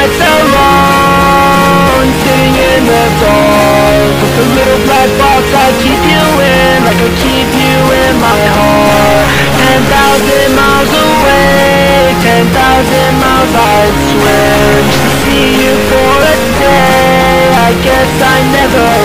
nights alone Sitting in the dark With the little black box I keep you in Like I keep you in my heart. Ten thousand miles away Ten thousand miles I'd swim Just to see you for a day. I guess I never